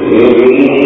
A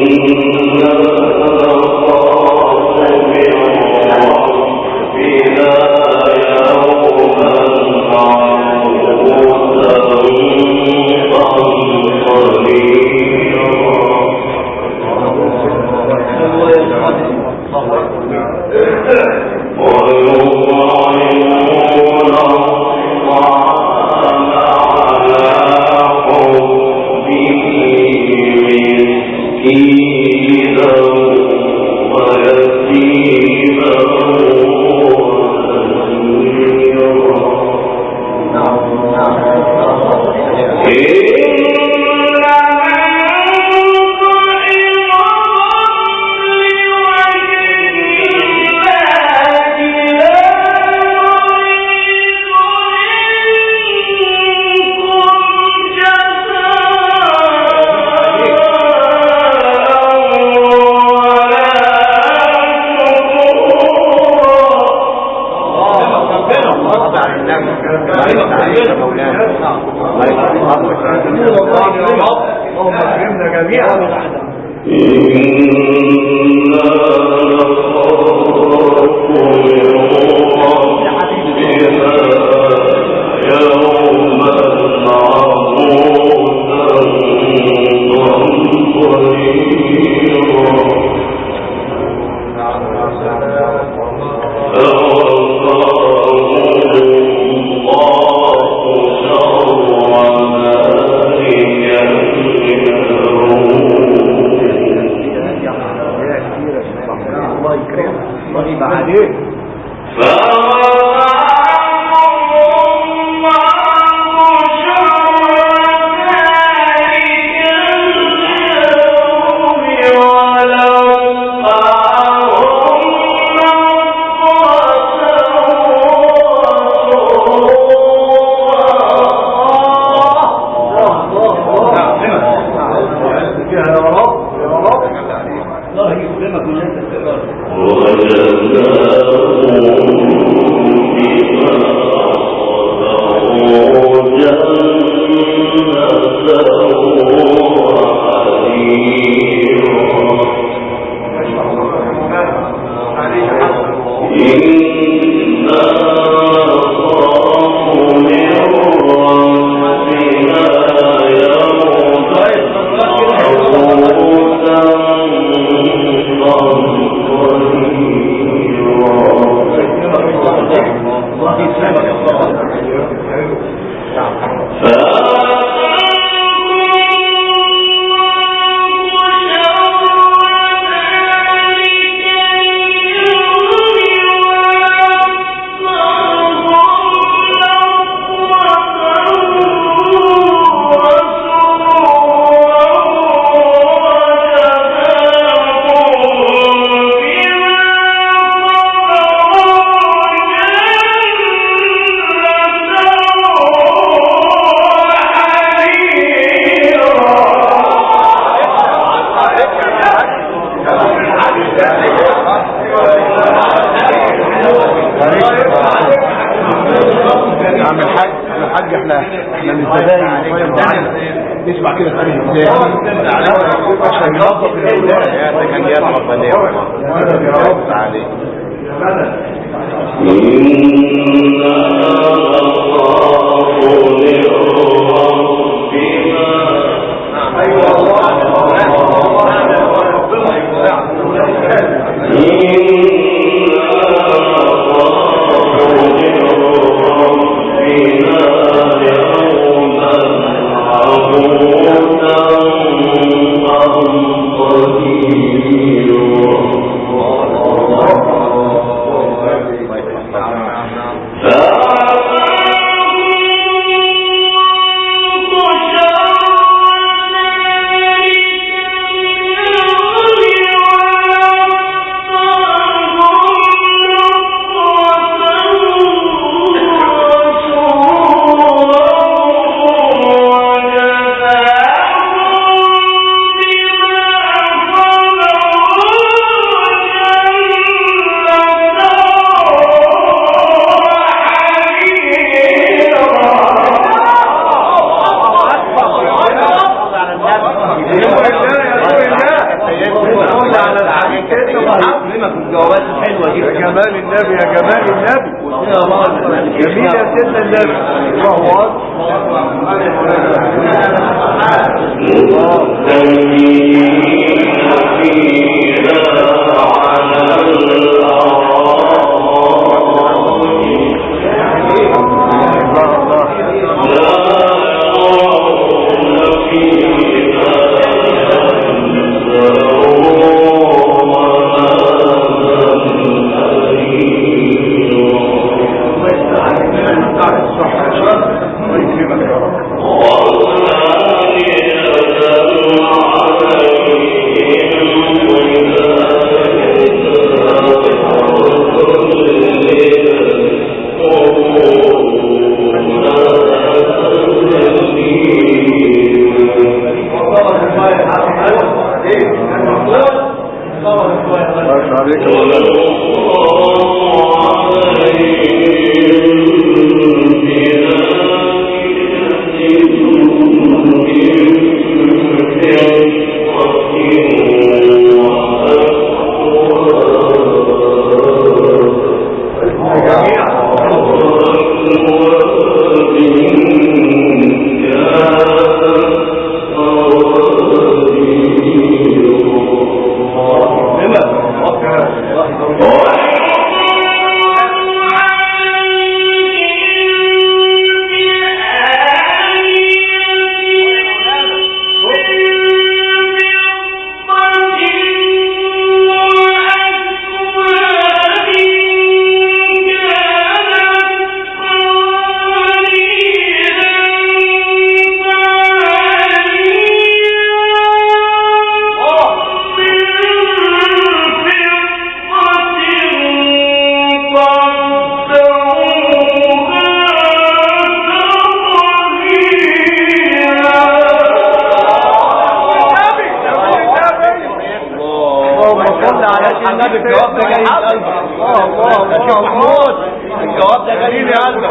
الجواب ده جاي من قلبك الله الله الله محمود الجواب ده جاي لي قلبك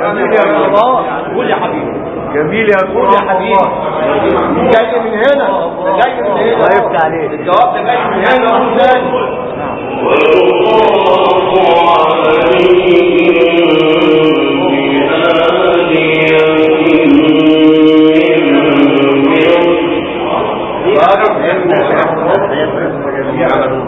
جميل يا الله قول يا حبيبي. جميل يا قول يا حبيبي. جاي من هنا. جاي من هنا. الله يفتح عليك. الجواب ده جاي من هنا. واحد ثاني والله عليك Yeah.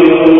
Deus.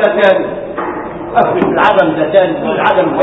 ذاتان. أفرد العدم ذاتان العدم هو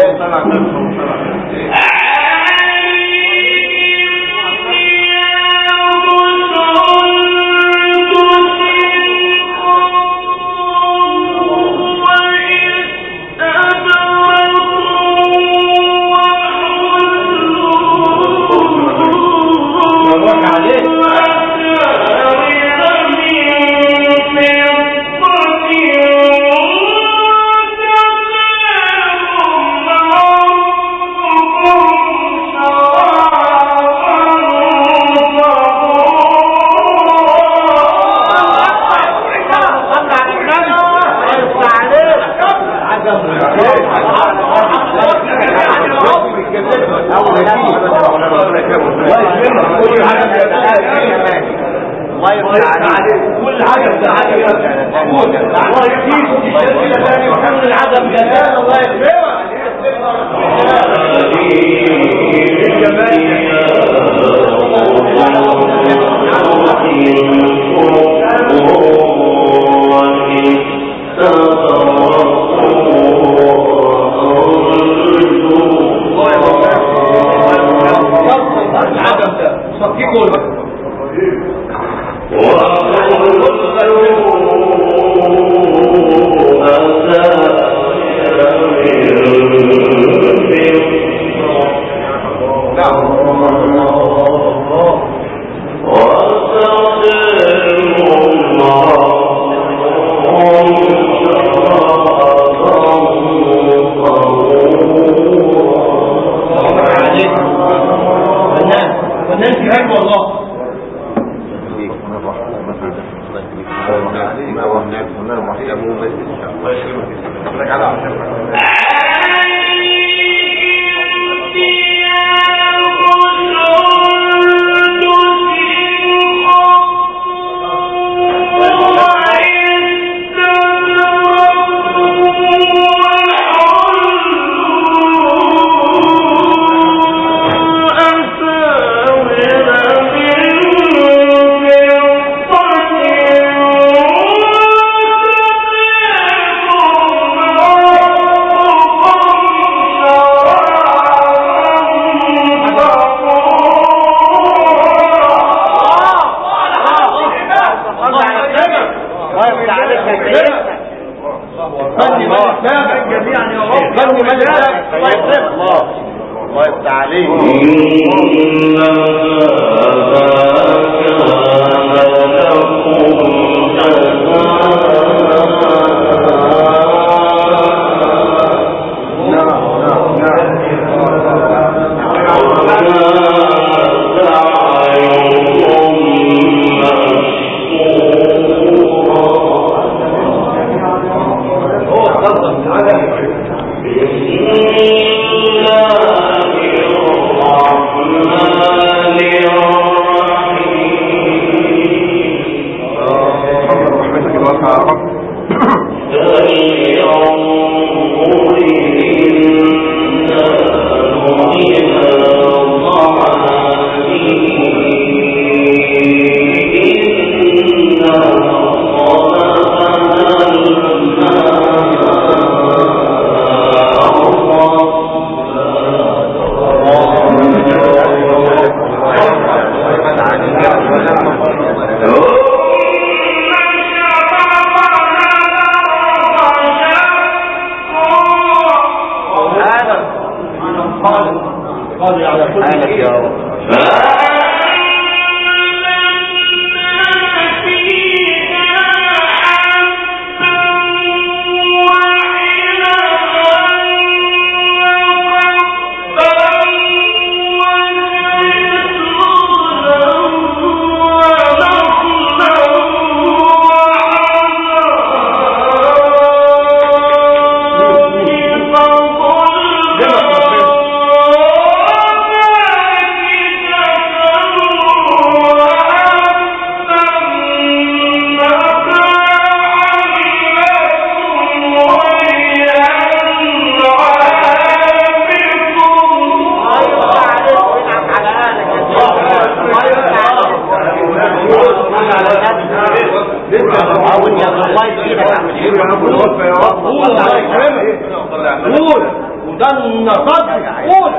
Dan nafas, pun.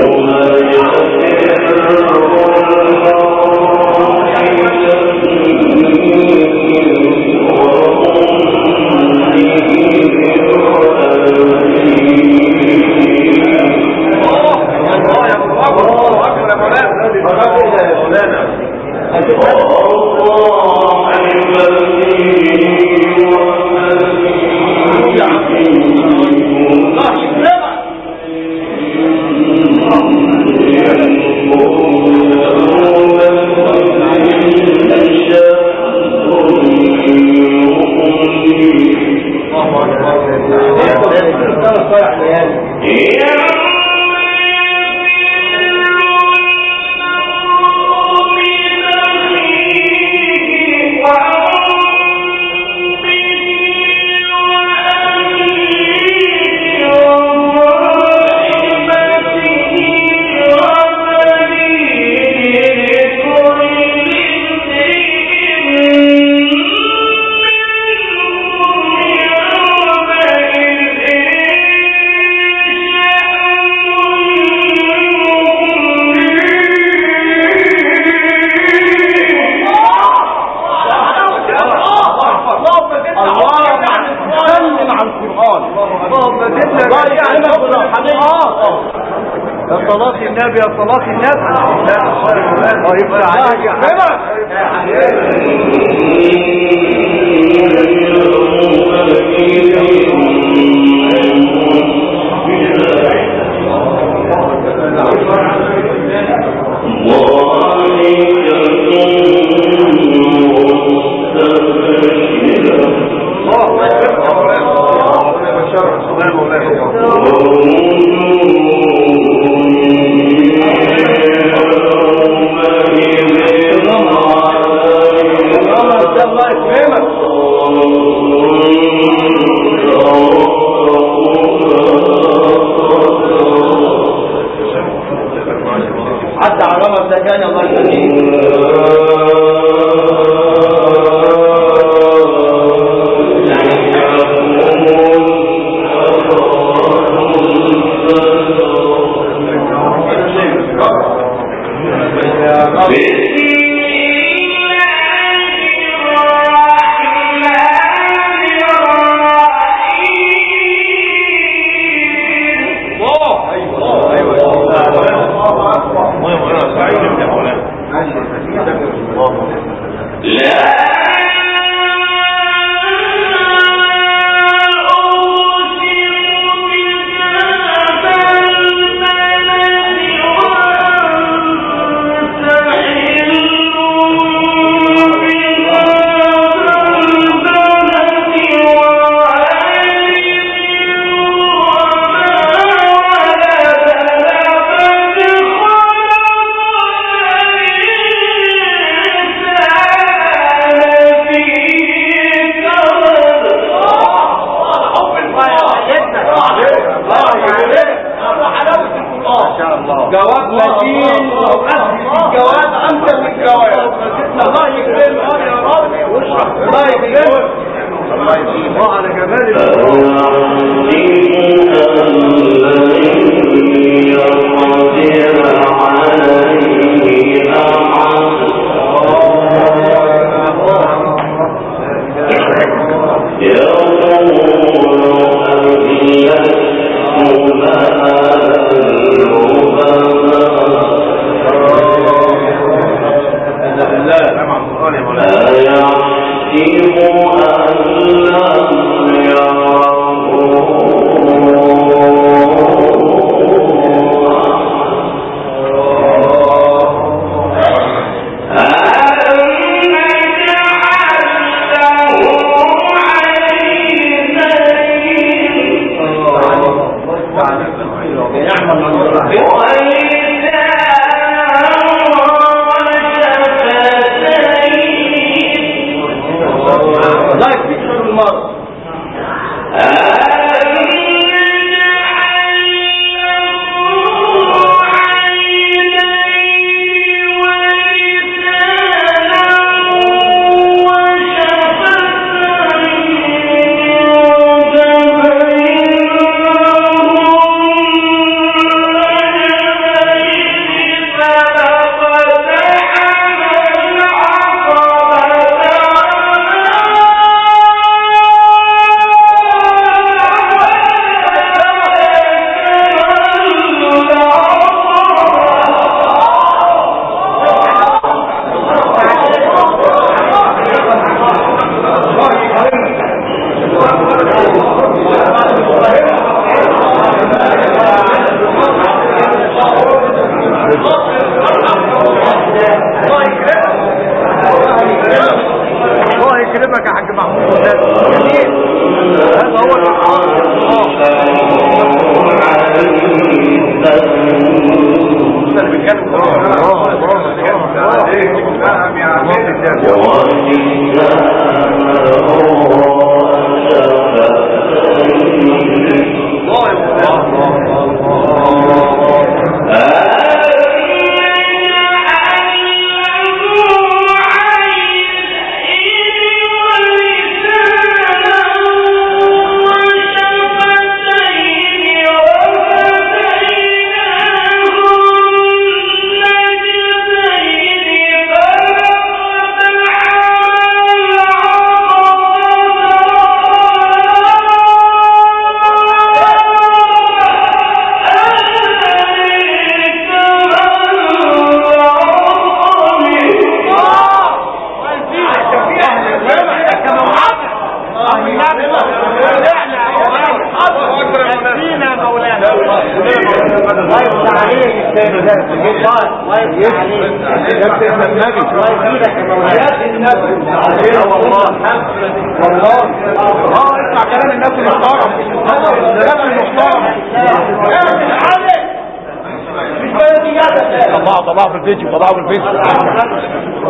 يوم يعذب الصلاة النبي الصلاة النبي. طيب، لا حتى على ده كان الله يسلمك لا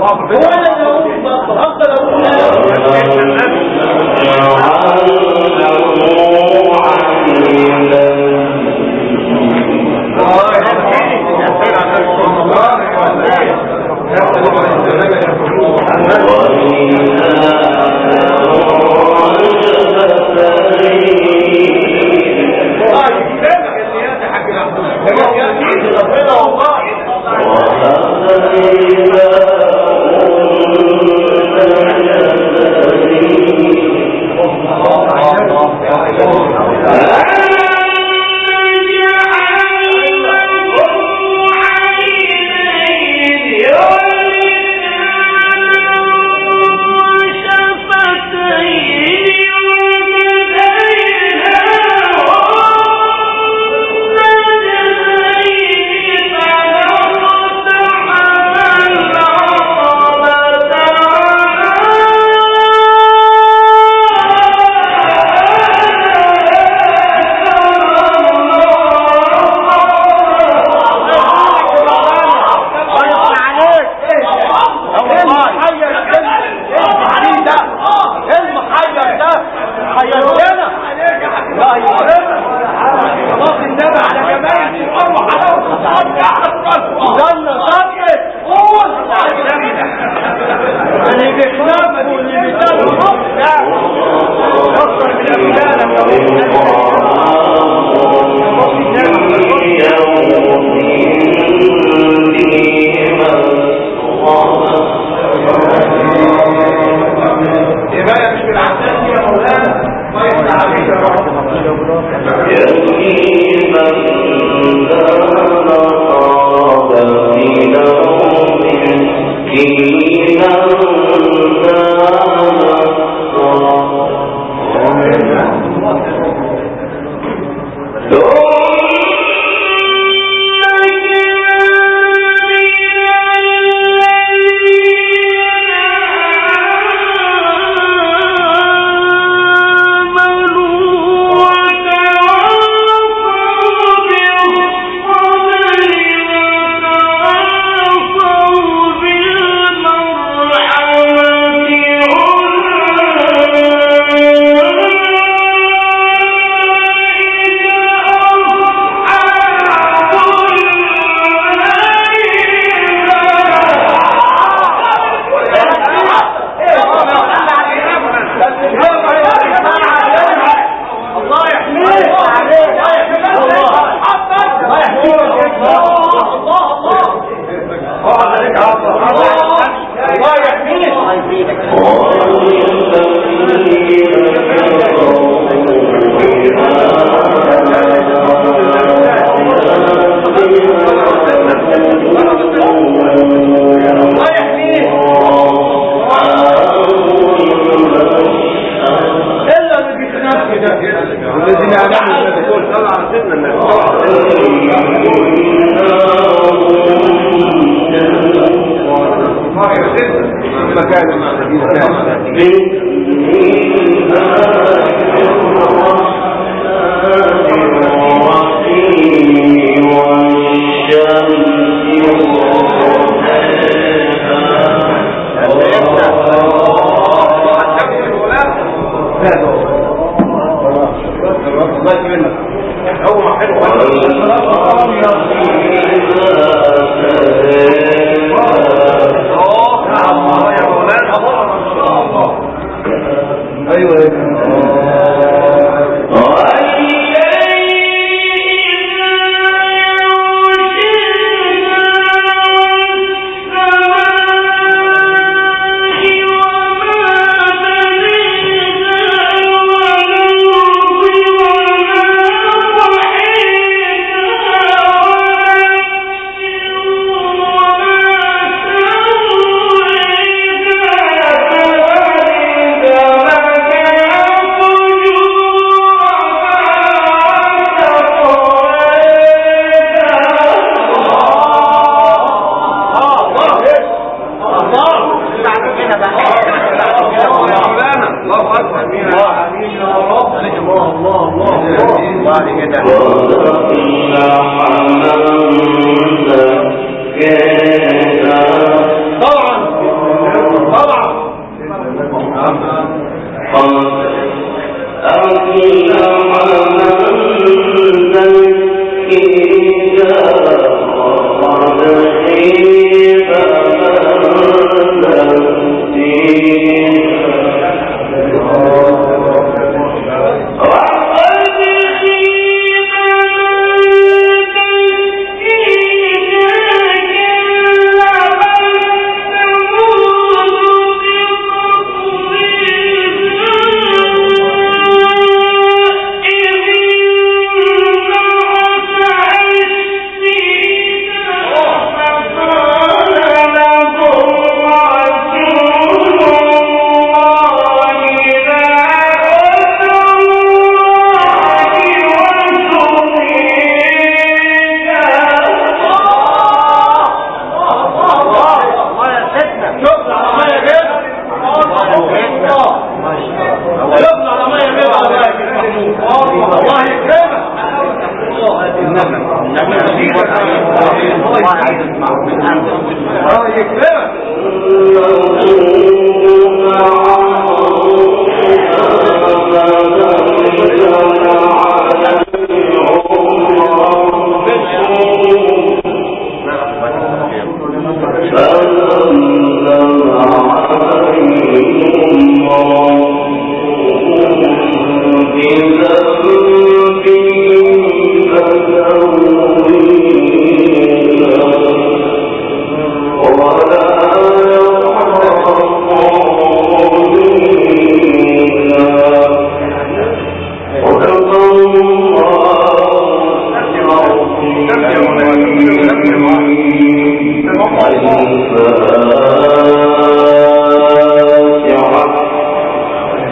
آپ ڈوئیں